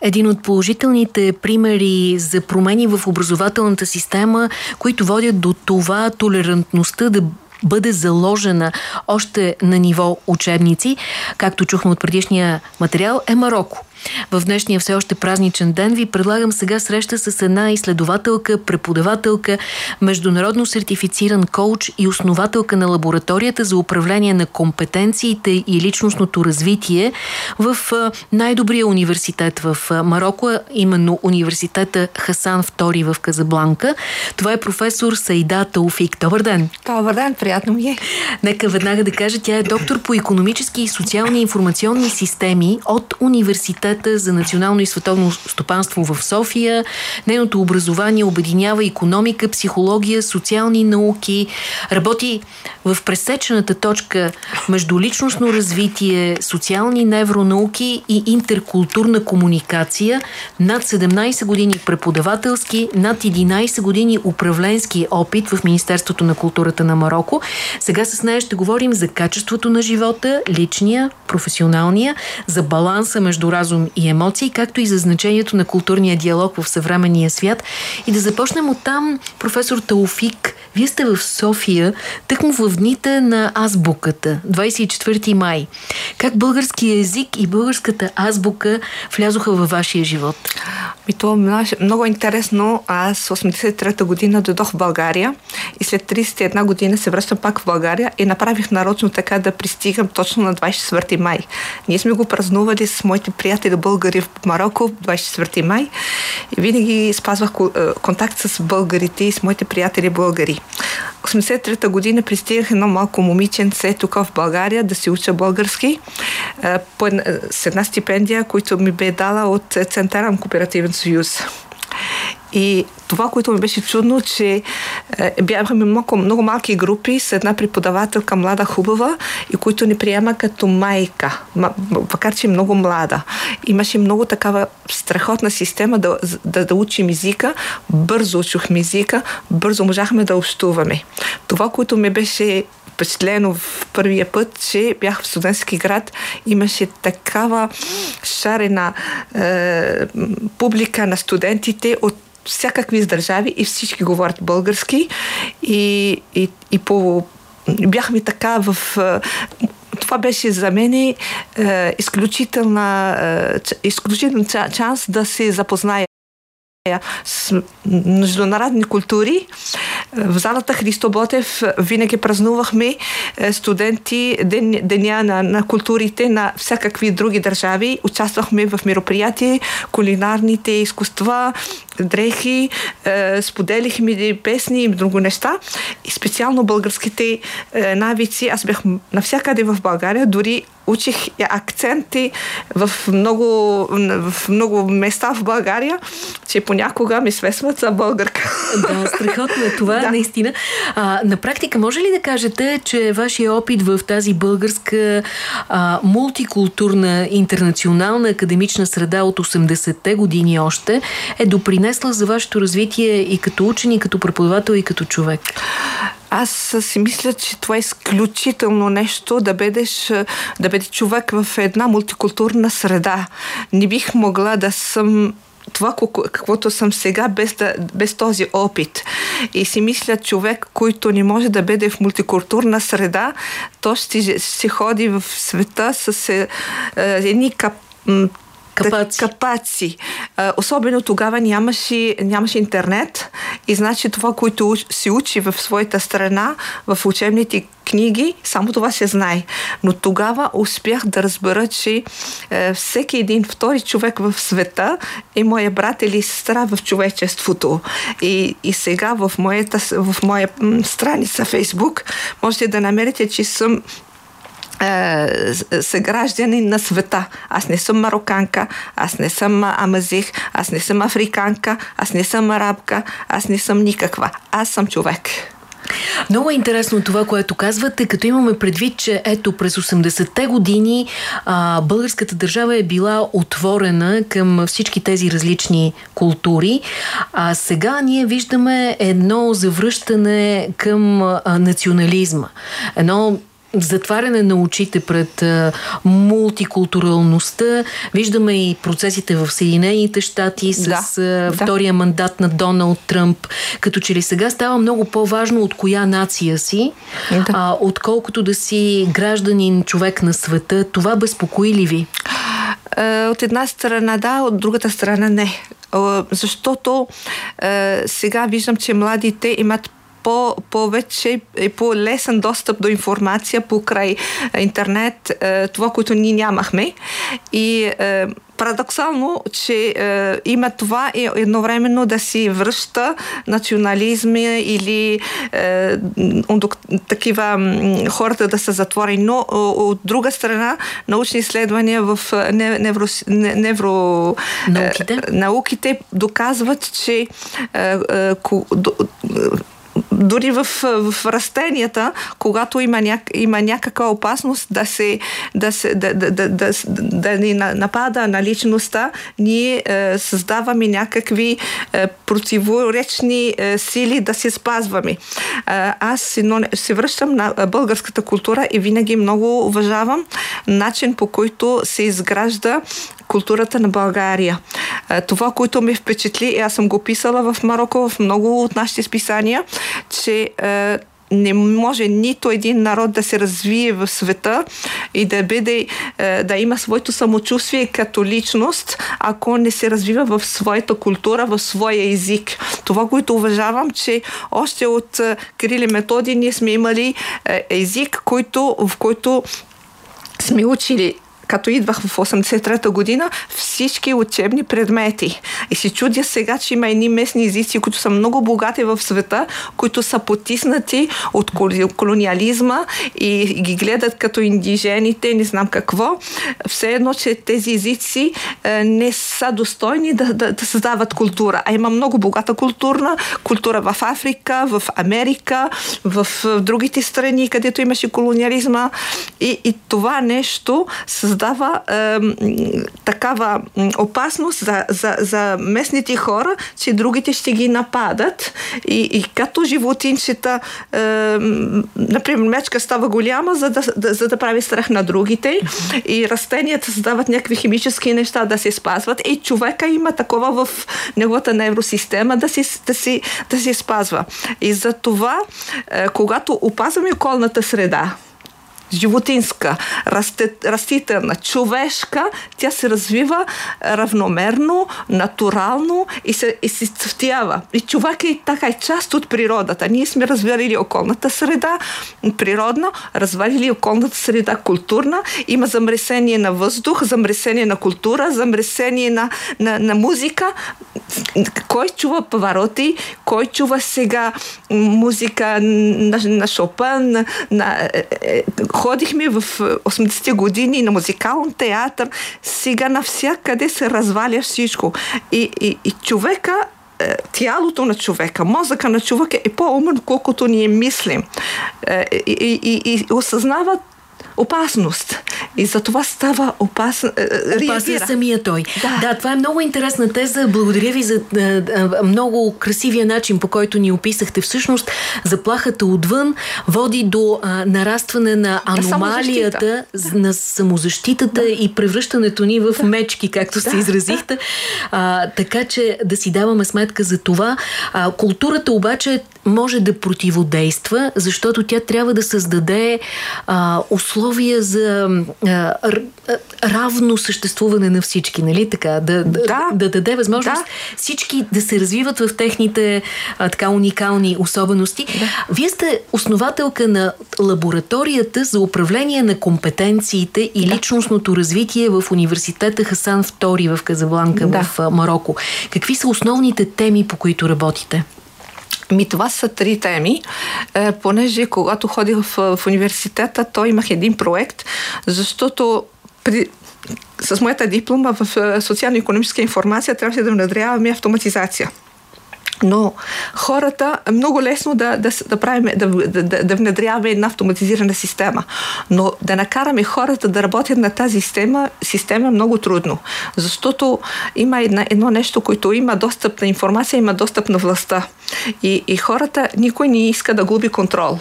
един от положителните примери за промени в образователната система, които водят до това толерантността да бъде заложена още на ниво учебници, както чухме от предишния материал, е Марокко. В днешния все още празничен ден ви предлагам сега среща с една изследователка, преподавателка, международно сертифициран коуч и основателка на лабораторията за управление на компетенциите и личностното развитие в най-добрия университет в Марокко, именно университета Хасан II в Казабланка. Това е професор Сайда Тауфик. Добър ден! Добър ден, приятно ми е. Нека веднага да кажа, тя е доктор по економически и социални информационни системи от университет Университета за национално и световно стопанство в София. Нейното образование обединява економика, психология, социални науки. Работи в пресечената точка между личностно развитие, социални невронауки и интеркултурна комуникация. Над 17 години преподавателски, над 11 години управленски опит в Министерството на културата на Марокко. Сега с нея ще говорим за качеството на живота, личния, професионалния, за баланса между разум и емоции, както и за значението на културния диалог в съвременния свят. И да започнем от там, професор Тауфик, вие сте в София, тъкмо в дните на азбуката, 24 май. Как българския език и българската азбука влязоха във вашия живот? Това е много интересно. Аз 83-та година дойдох в България и след 31 година се връщам пак в България и направих нарочно така да пристигам точно на 24 май. Ние сме го празнували с моите приятели българи в Марокко 24 май и винаги спазвах е, контакт с българите и с моите приятели българи. 83-та година пристигах едно малко момиченце тук в България да се уча български е, с една стипендия, която ми бе дала от Центърен кооперативен съюз. И това, което ми беше чудно, че е, бяхме много, много малки групи с една преподавателка, млада, хубава, и които ни приема като майка, макар че е много млада. Имаше много такава страхотна система да, да, да учим езика, бързо учихме езика, бързо можахме да общуваме. Това, което ми беше впечатлено в първия път, че бях в студентски град, имаше такава шарена е, публика на студентите от всякакви държави и всички говорят български и, и, и по бяхме така в това беше за мен е, изключителна, е, изключителен шанс да се запозная с международни култури. В залата Христо Ботев винаги празнувахме студенти ден, Деня на, на културите на всякакви други държави. Участвахме в мероприятия, кулинарните изкуства, дрехи, е, споделихме песни и друго неща. И специално българските е, навици. Аз бях навсякъде в България, дори учих акценти в много, в много места в България, че понякога ми свесват за българка. Да, страхотно е това, да. наистина. А, на практика, може ли да кажете, че вашия опит в тази българска а, мултикултурна, интернационална академична среда от 80-те години още е допринесла за вашето развитие и като учен, и като преподавател, и като човек? Аз си мисля, че това е изключително нещо да бъдеш, да бъде човек в една мултикултурна среда. Не бих могла да съм това, каквото съм сега, без, да, без този опит. И си мисля, човек, който не може да бъде в мултикултурна среда, то ще, ще ходи в света с е, едни кап, Капаци. Капаци. Особено тогава нямаше, нямаше интернет и значи това, което се учи в своята страна, в учебните книги, само това се знае. Но тогава успях да разбера, че е, всеки един втори човек в света е моя брат или сестра в човечеството. И, и сега в, моята, в моя страница Фейсбук можете да намерите, че съм съграждани на света. Аз не съм мароканка, аз не съм амазих, аз не съм африканка, аз не съм арабка, аз не съм никаква. Аз съм човек. Много е интересно това, което казвате, като имаме предвид, че ето през 80-те години а, българската държава е била отворена към всички тези различни култури, а сега ние виждаме едно завръщане към а, национализма. Едно затваряне на очите пред мултикултуралността. Виждаме и процесите в Съединените щати с да, втория да. мандат на Доналд Тръмп. Като че ли сега става много по-важно от коя нация си, да. а, отколкото да си гражданин, човек на света. Това безпокои ли ви? Е, от една страна да, от другата страна не. Е, защото е, сега виждам, че младите имат по, повече и по-лесен достъп до информация покрай интернет, това, което ние нямахме. И парадоксално, че е, има това и едновременно да си връща национализми или е, такива хората да са затворени. Но от друга страна, научни изследвания в невро, невро науките? Е, науките доказват, че е, е, дори в, в растенията, когато има, ня, има някаква опасност да се да, се, да, да, да, да, да ни напада на личността, ние е, създаваме някакви е, противоречни е, сили да се спазваме. Е, аз се връщам на българската култура и винаги много уважавам начин по който се изгражда културата на България. Това, което ме впечатли, аз съм го писала в Марокко, в много от нашите списания, че не може нито един народ да се развие в света и да бъде, да има своето самочувствие като личност, ако не се развива в своята култура, в своя език. Това, което уважавам, че още от Кирили Методи ние сме имали език, който, в който сме учили като идвах в 83-та година, всички учебни предмети. И си чудя сега, че има едни местни езици, които са много богати в света, които са потиснати от колониализма и ги гледат като индижените, не знам какво. Все едно, че тези езици е, не са достойни да, да, да създават култура. А има много богата културна култура в Африка, в Америка, в другите страни, където имаше колониализма. И, и това нещо създава създава е, такава опасност за, за, за местните хора, че другите ще ги нападат. И, и като животинчета, е, например, мечка става голяма, за да, да, за да прави страх на другите. И растенията създават някакви химически неща да се спазват. И човека има такова в неговата невросистема да си, да си, да си спазва. И за това, е, когато опазваме околната среда, животинска, растителна, човешка, тя се развива равномерно, натурално и се, и се цъфтява. И човек е така е част от природата. Ние сме развалили околната среда природна, развалили околната среда културна. Има замресение на въздух, замресение на култура, замресение на, на, на музика. Кой чува павароти, кой чува сега музика на, на Шопен, на, на е, е, ходихме в 80-те е, години на музикален театър, сега навсякъде се разваля всичко. И, и, и човека е, тялото на човека, мозъка на човека е по-умен, колкото ние мислим. Е, и, и, и осъзнава опасност. И за това става опасен. Опасен самия той. Да. да, това е много интересна теза. Благодаря ви за много красивия начин, по който ни описахте. Всъщност, заплахата отвън води до а, нарастване на аномалията, на, на самозащитата да. и превръщането ни в да. мечки, както да. се изразихте. А, така че да си даваме сметка за това. А, културата обаче може да противодейства, защото тя трябва да създаде а, условия за а, равно съществуване на всички, нали така? Да, да, да, да даде възможност да. всички да се развиват в техните а, така уникални особености. Да. Вие сте основателка на лабораторията за управление на компетенциите и да. личностното развитие в университета Хасан II в Казабланка да. в Марокко. Какви са основните теми, по които работите? Ми това са три теми, е, понеже когато ходих в, в университета, то имах един проект, защото при, с моята диплома в е, социално-економическа информация трябваше да внедряваме автоматизация. Но хората много лесно да, да, да, правим, да, да, да внедряваме една автоматизирана система. Но да накараме хората да работят на тази система, система е много трудно. Защото има една, едно нещо, което има достъп на информация, има достъп на властта. И, и хората, никой не иска да губи контрол.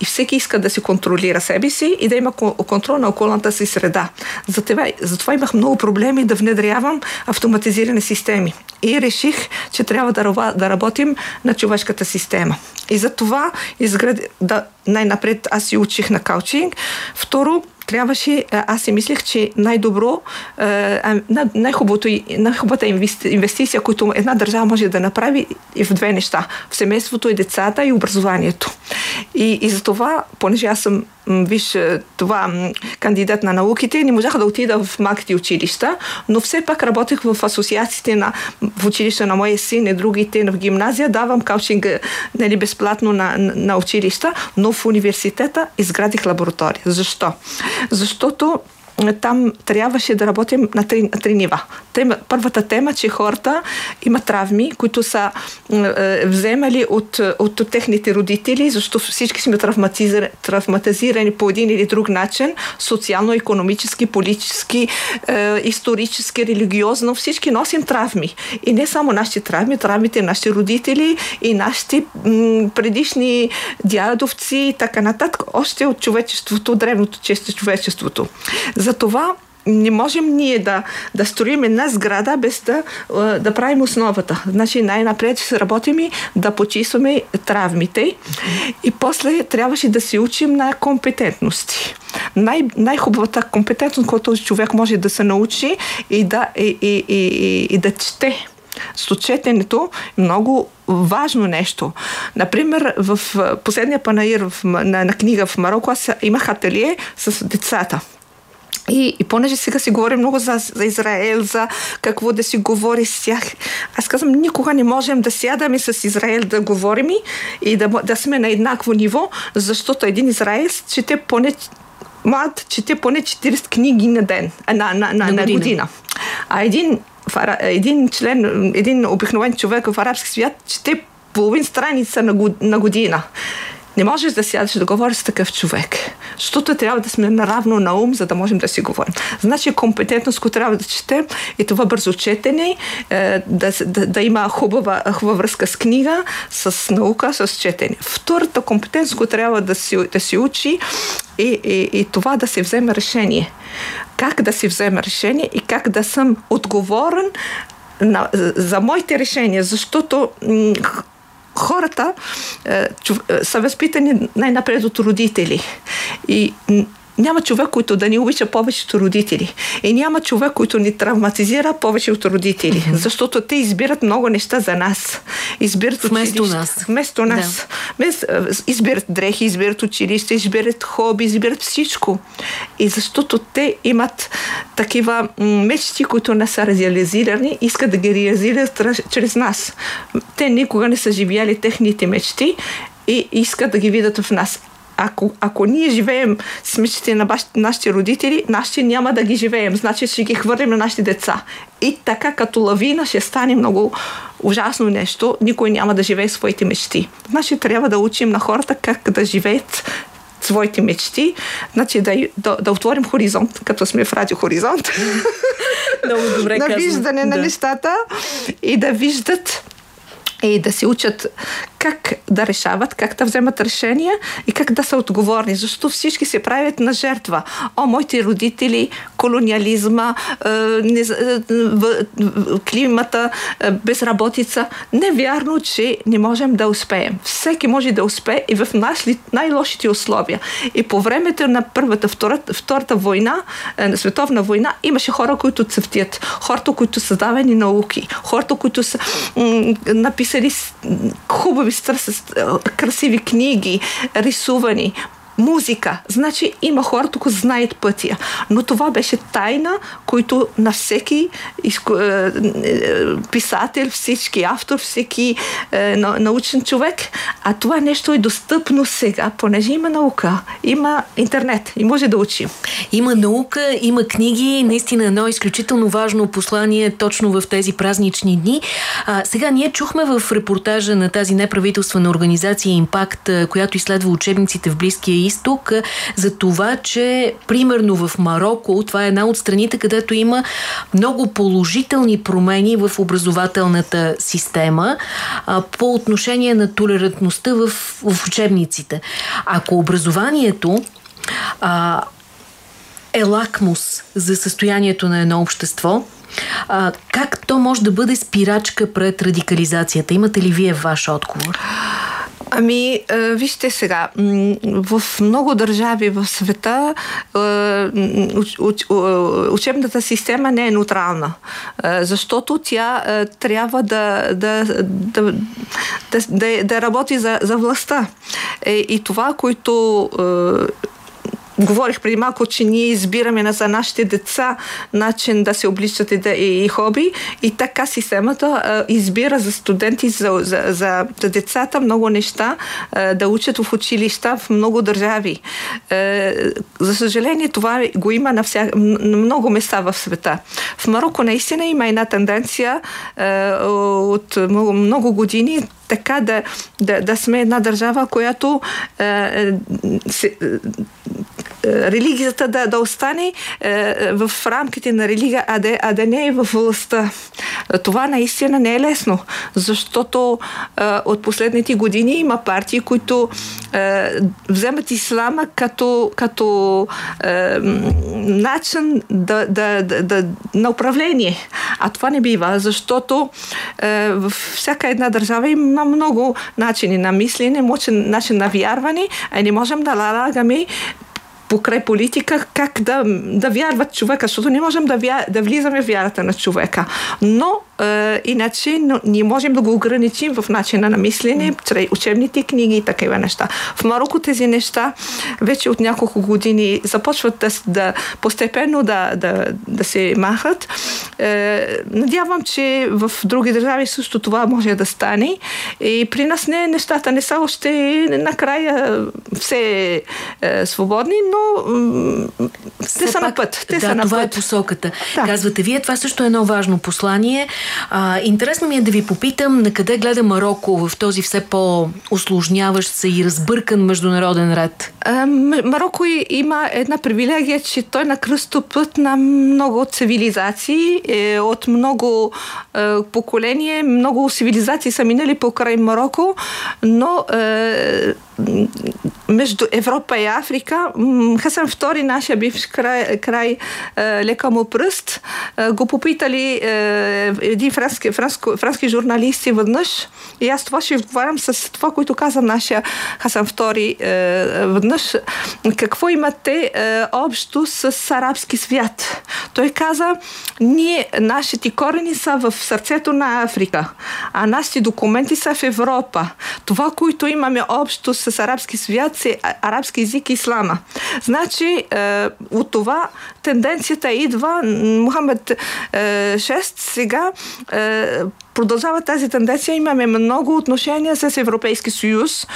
И всеки иска да си контролира себе си и да има контрол на околната си среда. Затова, затова имах много проблеми да внедрявам автоматизирани системи. И реших, че трябва да, работим на човешката система. И за това изгради, да, най-напред аз си учих на каучинг. Второ, трябваше, аз си мислех, че най-добро, най-хубавото, най-хубавата инвестиция, която една държава може да направи е в две неща. В семейството и децата и образованието. И, и за това, понеже аз съм виж, това кандидат на науките, не можах да отида в малките училища, но все пак работех в асоциациите на, в училища на моя син и другите в гимназия, давам каучинг нали, безплатно на, на училища, но в университета изградих лаборатория. Защо? Защото там трябваше да работим на три, на три нива. Тема, първата тема, че хората имат травми, които са е, вземали от, от, от техните родители, защото всички сме травматизирани, по един или друг начин, социално, економически, политически, е, исторически, религиозно, всички носим травми. И не само нашите травми, травмите на нашите родители и нашите м, предишни дядовци и така нататък, още от човечеството, древното често човечеството. Затова не можем ние да, да строим една сграда без да, да правим основата. Значи най-напред ще работим и да почистваме травмите и после трябваше да се учим на компетентности. Най- най-хубавата компетентност, която човек може да се научи и да, и, и, и, и да чете. С четенето е много важно нещо. Например, в последния панаир в, на, на книга в Марокко аз имах ателие с децата. И, и понеже сега си говорим много за, за Израел, за какво да си говори с тях, аз казвам, никога не можем да сядаме с Израел да говорим и да, да сме на еднакво ниво, защото един Израел чете поне млад чете поне 40 книги на ден, на, на, на, на, година. на година. А един, един член, един обикновен човек в арабски свят чете половин страница на, на година. Не можеш да сядеш да говориш с такъв човек, защото трябва да сме наравно на ум, за да можем да си говорим. Значи компетентност, която трябва да четем и това бързо четене, е, да, да, да има хубава, хубава връзка с книга, с наука, с четене. Втората компетентност, която трябва да си, да си учи и, и, и това да се вземе решение. Как да си вземе решение и как да съм отговорен на, за моите решения, защото хората е, е, са възпитани най-напред от родители. И няма човек, който да ни обича повечето родители. И няма човек, който ни травматизира повече от родители. Mm-hmm. Защото те избират много неща за нас. Избират вместо училище, нас. Вместо нас. Да. Е, избират дрехи, избират училище, избират хоби, избират всичко. И защото те имат такива мечти, които не са реализирани, искат да ги реализират чрез нас. Те никога не са живяли техните мечти и искат да ги видят в нас ако, ако ние живеем с мечтите на нашите родители, нашите няма да ги живеем. Значи ще ги хвърлим на нашите деца. И така като лавина ще стане много ужасно нещо. Никой няма да живее своите мечти. Значи трябва да учим на хората как да живеят своите мечти, значи да, да, да отворим хоризонт, като сме в радио хоризонт. Много добре На виждане да. на нещата и да виждат и да се учат как да решават, как да вземат решения и как да са отговорни, защото всички се правят на жертва. О, моите родители, колониализма, е, е, климата, е, безработица. Невярно, че не можем да успеем. Всеки може да успее и в най-лошите условия. И по времето на първата, втората, втората война, на световна война, имаше хора, които цъфтят. Хората, които са давани науки. Хората, които са написали хубави красиви книги, рисувани, музика. Значи има хора, които знаят пътя. Но това беше тайна, който на всеки е, е, писател, всички автор, всеки е, научен човек. А това нещо е достъпно сега, понеже има наука, има интернет и може да учим. Има наука, има книги, наистина едно изключително важно послание точно в тези празнични дни. А, сега ние чухме в репортажа на тази неправителствена организация Импакт, която изследва учебниците в Близкия Близкия изток за това, че примерно в Марокко, това е една от страните, където има много положителни промени в образователната система а, по отношение на толерантността в, в учебниците. Ако образованието а, е лакмус за състоянието на едно общество, а, как то може да бъде спирачка пред радикализацията? Имате ли вие ваш отговор? Ами, вижте сега, в много държави в света учебната система не е неутрална, защото тя трябва да, да, да, да, да работи за, за властта. Е, и това, което Говорих преди малко, че ние избираме за нашите деца начин да се обличат и, да, и, и хоби. И така системата а, избира за студенти, за, за, за, за децата много неща а, да учат в училища в много държави. А, за съжаление, това го има на, вся, на много места в света. В Марокко наистина има една тенденция а, от много, много години така да, да, да сме една държава, която е, се, религията да, да остане е, в рамките на религия, а да, а да не е в властта. Това наистина не е лесно, защото е, от последните години има партии, които е, вземат ислама като, като е, начин да, да, да, да, на управление. А това не бива, защото е, в всяка една държава има много начини на мислене, начин на вярване, а не можем да налагаме покрай политика как да, да вярват човека, защото не можем да, вя, да влизаме в вярата на човека. Но иначе но, ние можем да го ограничим в начина на мислене, чрез учебните книги и такива неща. В Марокко тези неща вече от няколко години започват да, да постепенно да, да, да се махат. Е, надявам, че в други държави също това може да стане. И при нас не, нещата не са още накрая все е, свободни, но те са на път. Те да, са на това е път. е посоката. Да. Казвате вие, това също е едно важно послание. А, интересно ми е да ви попитам на къде гледа Марокко в този все по-осложняващ се и разбъркан международен ред? А, Марокко има една привилегия, че той е на кръстопът на много цивилизации, е, от много е, поколение, много цивилизации са минали покрай Марокко, но е, между Европа и Африка. Хасан II, нашия бивш край, край лека му пръст, го попитали един франски, франско, франски журналисти веднъж и аз това ще отговарям с това, което каза нашия Хасан II веднъж. Какво имате общо с арабски свят? Той каза, ние, нашите корени са в сърцето на Африка, а нашите документи са в Европа. Това, което имаме общо с арабски свят, е арабски език и ислама. Значи, е, от това тенденцията идва Мухамед е, 6 сега е, продължава тази тенденция. Имаме много отношения с Европейски съюз,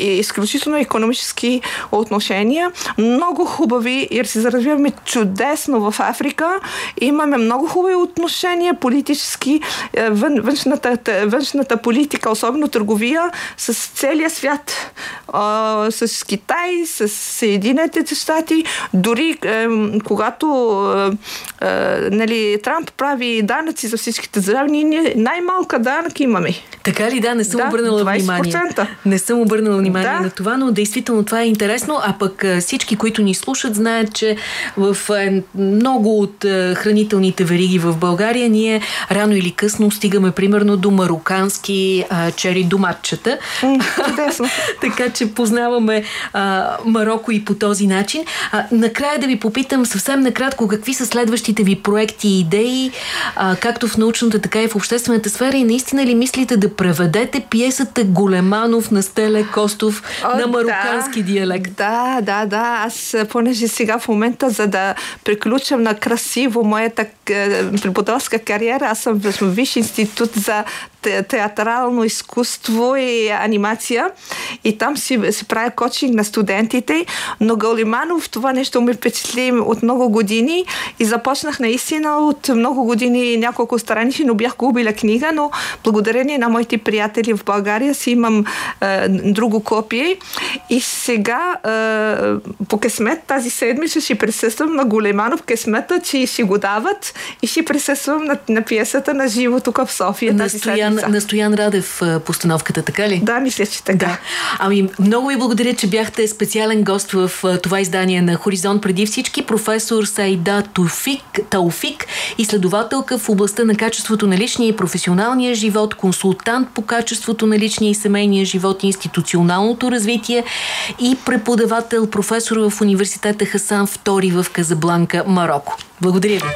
изключително економически отношения, много хубави и се развиваме чудесно в Африка. Имаме много хубави отношения политически, е, външната, външната политика, особено търговия с целия свят, с Китай, с Съединените щати, дори когато е, е, нали, Трамп прави данъци за всичките държави, ние най малка данък имаме. Така ли? Да, не съм да, обърнала 20%. внимание. Не съм обърнала внимание да. на това, но действително това е интересно. А пък всички, които ни слушат, знаят, че в много от хранителните вериги в България ние рано или късно стигаме примерно до марокански а, чери доматчета. така че познаваме а, Марокко и по този начин. А, накрая да ви попитам съвсем накратко какви са следващите ви проекти и идеи, а, както в научната, така и в обществената сфера и наистина ли мислите да преведете пиесата Големанов на Стеле Костов О, на марокански да, диалект? Да, да, да. Аз, понеже сега в момента, за да приключам на красиво моята е, преподавателска кариера, аз съм в Висш институт за театрално изкуство и анимация. И там си, си правя кочинг на студентите. Но Галиманов това нещо ме впечатли от много години и започнах наистина от много години няколко страници, но бях губила книга, но благодарение на моите приятели в България си имам е, друго копие. И сега е, по късмет тази седмица ще присъствам на Големанов късмета, че ще го дават и ще присъствам на, на пиесата на живо тук в София. На Стоян, на Стоян Радев постановката, така ли? Да, мисля, че така. Да. Ами, много ви благодаря, че бяхте специален гост в това издание на Хоризонт преди всички. Професор Сайда Туфик, Тауфик, изследователка в областта на качеството на личния и професионалния живот, консултант по качеството на личния и семейния живот институционалното развитие и преподавател, професор в университета Хасан II в Казабланка, Марокко. Благодаря ви.